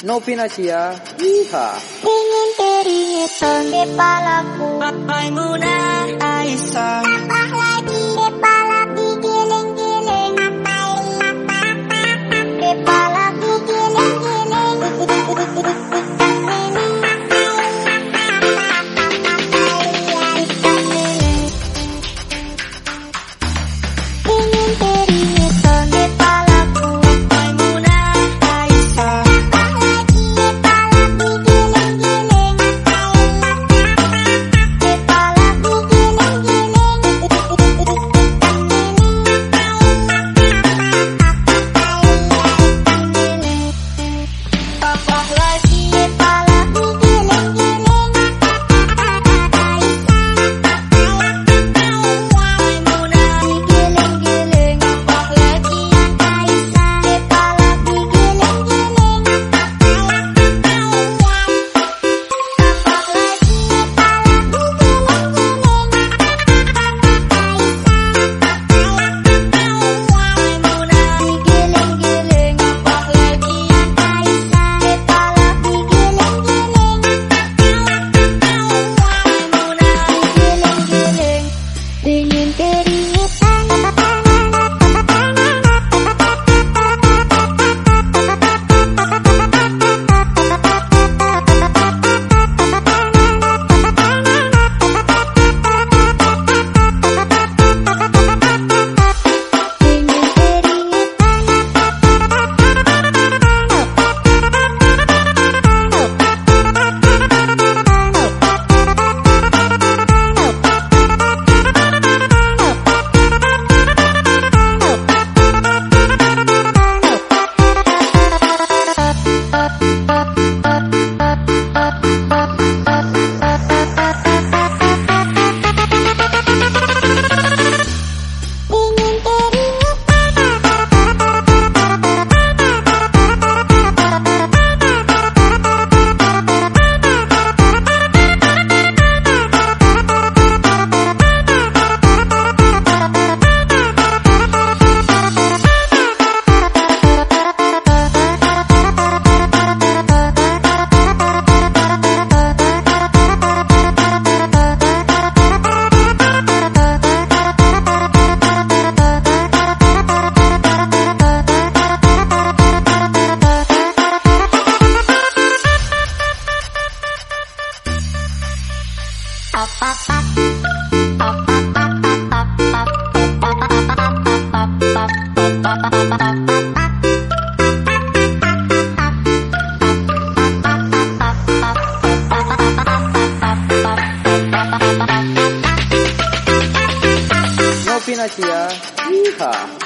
Novina Cia, Iha. Ingin teringat di kepalaku Maimunah Aisyah Novinasia. Yeehaw.